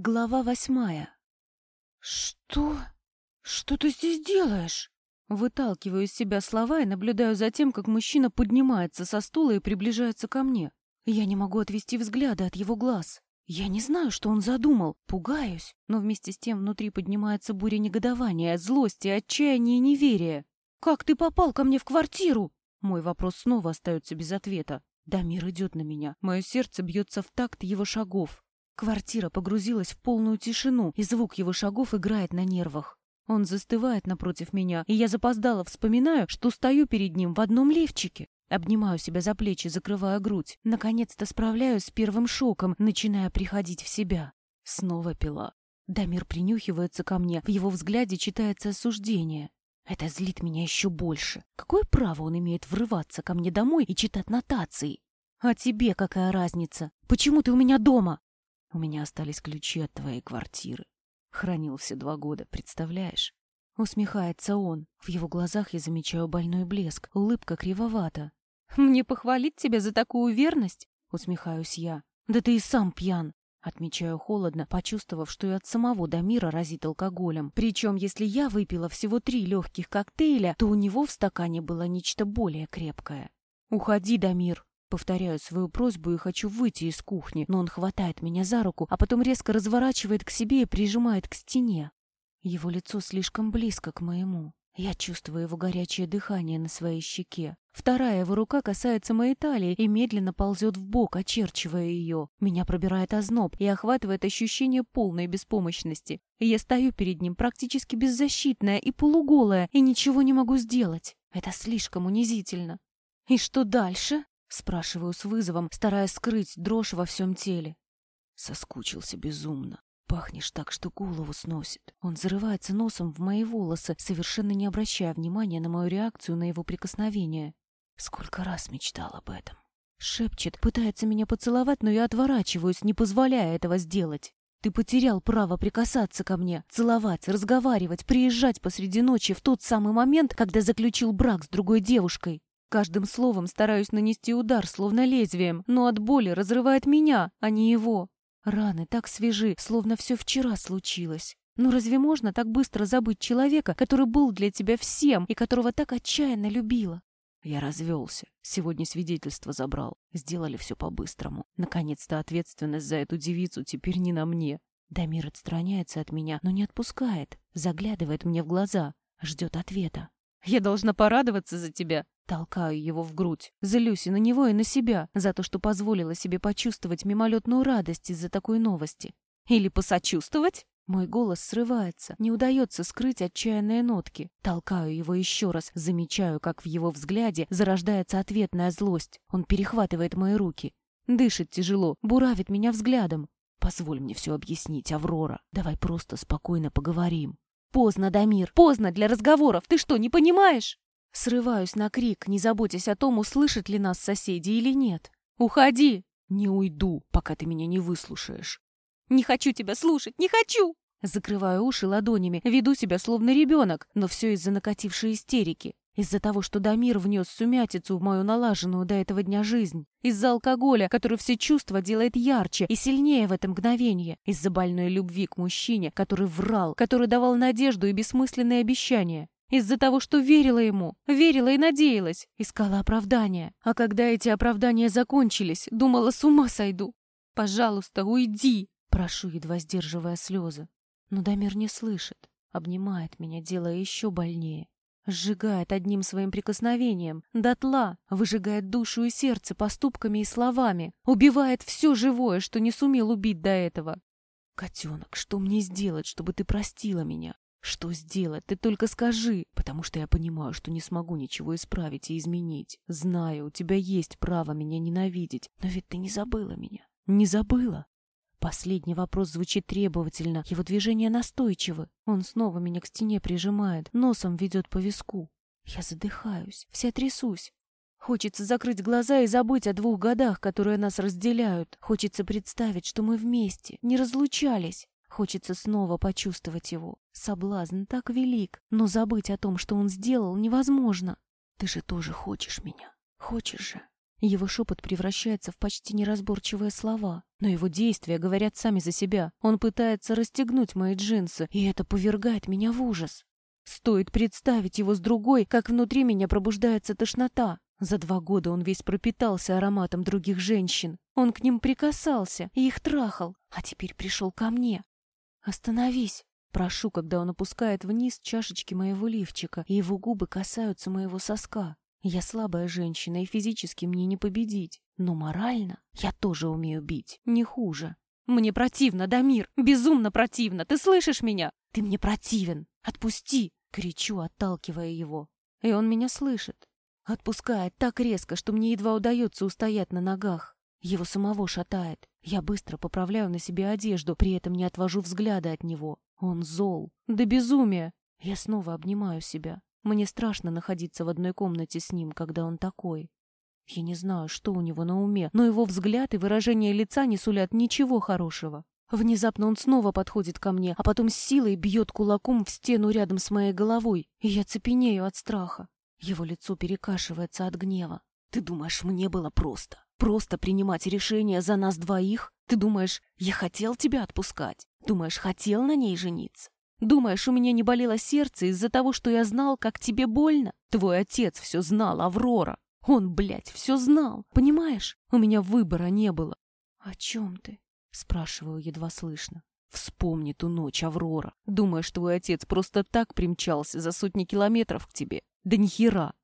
Глава восьмая. «Что? Что ты здесь делаешь?» Выталкиваю из себя слова и наблюдаю за тем, как мужчина поднимается со стула и приближается ко мне. Я не могу отвести взгляда от его глаз. Я не знаю, что он задумал, пугаюсь, но вместе с тем внутри поднимается буря негодования, злости, отчаяния и неверия. «Как ты попал ко мне в квартиру?» Мой вопрос снова остается без ответа. Дамир идет на меня. Мое сердце бьется в такт его шагов. Квартира погрузилась в полную тишину, и звук его шагов играет на нервах. Он застывает напротив меня, и я запоздало вспоминаю, что стою перед ним в одном левчике. Обнимаю себя за плечи, закрывая грудь. Наконец-то справляюсь с первым шоком, начиная приходить в себя. Снова пила. Дамир принюхивается ко мне, в его взгляде читается осуждение. Это злит меня еще больше. Какое право он имеет врываться ко мне домой и читать нотации? А тебе какая разница? Почему ты у меня дома? У меня остались ключи от твоей квартиры. Хранил все два года, представляешь? Усмехается он. В его глазах я замечаю больной блеск. Улыбка кривовата. «Мне похвалить тебя за такую верность?» Усмехаюсь я. «Да ты и сам пьян!» Отмечаю холодно, почувствовав, что и от самого Дамира разит алкоголем. Причем, если я выпила всего три легких коктейля, то у него в стакане было нечто более крепкое. «Уходи, Дамир!» Повторяю свою просьбу и хочу выйти из кухни, но он хватает меня за руку, а потом резко разворачивает к себе и прижимает к стене. Его лицо слишком близко к моему. Я чувствую его горячее дыхание на своей щеке. Вторая его рука касается моей талии и медленно ползет в бок, очерчивая ее. Меня пробирает озноб и охватывает ощущение полной беспомощности. Я стою перед ним практически беззащитная и полуголая, и ничего не могу сделать. Это слишком унизительно. И что дальше? Спрашиваю с вызовом, стараясь скрыть дрожь во всем теле. Соскучился безумно. Пахнешь так, что голову сносит. Он зарывается носом в мои волосы, совершенно не обращая внимания на мою реакцию на его прикосновение. Сколько раз мечтал об этом. Шепчет, пытается меня поцеловать, но я отворачиваюсь, не позволяя этого сделать. Ты потерял право прикасаться ко мне, целовать, разговаривать, приезжать посреди ночи в тот самый момент, когда заключил брак с другой девушкой. Каждым словом стараюсь нанести удар, словно лезвием, но от боли разрывает меня, а не его. Раны так свежи, словно все вчера случилось. Ну разве можно так быстро забыть человека, который был для тебя всем и которого так отчаянно любила? Я развелся. Сегодня свидетельство забрал. Сделали все по-быстрому. Наконец-то ответственность за эту девицу теперь не на мне. Дамир отстраняется от меня, но не отпускает. Заглядывает мне в глаза. Ждет ответа. «Я должна порадоваться за тебя», Толкаю его в грудь. Злюсь и на него, и на себя за то, что позволила себе почувствовать мимолетную радость из-за такой новости. Или посочувствовать? Мой голос срывается, не удается скрыть отчаянные нотки. Толкаю его еще раз, замечаю, как в его взгляде зарождается ответная злость. Он перехватывает мои руки. Дышит тяжело, буравит меня взглядом. Позволь мне все объяснить, Аврора. Давай просто спокойно поговорим. Поздно, Дамир, поздно для разговоров. Ты что, не понимаешь? Срываюсь на крик, не заботясь о том, услышат ли нас соседи или нет. «Уходи!» «Не уйду, пока ты меня не выслушаешь». «Не хочу тебя слушать, не хочу!» Закрываю уши ладонями, веду себя словно ребенок, но все из-за накатившей истерики. Из-за того, что Дамир внес сумятицу в мою налаженную до этого дня жизнь. Из-за алкоголя, который все чувства делает ярче и сильнее в это мгновение. Из-за больной любви к мужчине, который врал, который давал надежду и бессмысленные обещания. Из-за того, что верила ему, верила и надеялась, искала оправдания. А когда эти оправдания закончились, думала, с ума сойду. «Пожалуйста, уйди!» Прошу, едва сдерживая слезы. Но Дамир не слышит, обнимает меня, делая еще больнее. Сжигает одним своим прикосновением, дотла, выжигает душу и сердце поступками и словами, убивает все живое, что не сумел убить до этого. «Котенок, что мне сделать, чтобы ты простила меня?» Что сделать? Ты только скажи, потому что я понимаю, что не смогу ничего исправить и изменить. Знаю, у тебя есть право меня ненавидеть, но ведь ты не забыла меня. Не забыла? Последний вопрос звучит требовательно, его движения настойчивы. Он снова меня к стене прижимает, носом ведет по виску. Я задыхаюсь, вся трясусь. Хочется закрыть глаза и забыть о двух годах, которые нас разделяют. Хочется представить, что мы вместе, не разлучались. Хочется снова почувствовать его. Соблазн так велик, но забыть о том, что он сделал, невозможно. Ты же тоже хочешь меня. Хочешь же? Его шепот превращается в почти неразборчивые слова, но его действия говорят сами за себя. Он пытается расстегнуть мои джинсы, и это повергает меня в ужас. Стоит представить его с другой, как внутри меня пробуждается тошнота. За два года он весь пропитался ароматом других женщин. Он к ним прикасался и их трахал, а теперь пришел ко мне. «Остановись!» Прошу, когда он опускает вниз чашечки моего лифчика, и его губы касаются моего соска. Я слабая женщина, и физически мне не победить. Но морально я тоже умею бить, не хуже. Мне противно, Дамир, безумно противно. Ты слышишь меня? Ты мне противен. Отпусти, кричу, отталкивая его. И он меня слышит. Отпускает так резко, что мне едва удается устоять на ногах. Его самого шатает. Я быстро поправляю на себе одежду, при этом не отвожу взгляда от него. Он зол. Да безумие. Я снова обнимаю себя. Мне страшно находиться в одной комнате с ним, когда он такой. Я не знаю, что у него на уме, но его взгляд и выражение лица не сулят ничего хорошего. Внезапно он снова подходит ко мне, а потом с силой бьет кулаком в стену рядом с моей головой, и я цепенею от страха. Его лицо перекашивается от гнева. «Ты думаешь, мне было просто? Просто принимать решение за нас двоих? Ты думаешь, я хотел тебя отпускать? Думаешь, хотел на ней жениться? Думаешь, у меня не болело сердце из-за того, что я знал, как тебе больно? Твой отец все знал, Аврора. Он, блядь, все знал. Понимаешь? У меня выбора не было. О чем ты? Спрашиваю едва слышно. Вспомни ту ночь, Аврора. Думаешь, твой отец просто так примчался за сотни километров к тебе? Да нихера.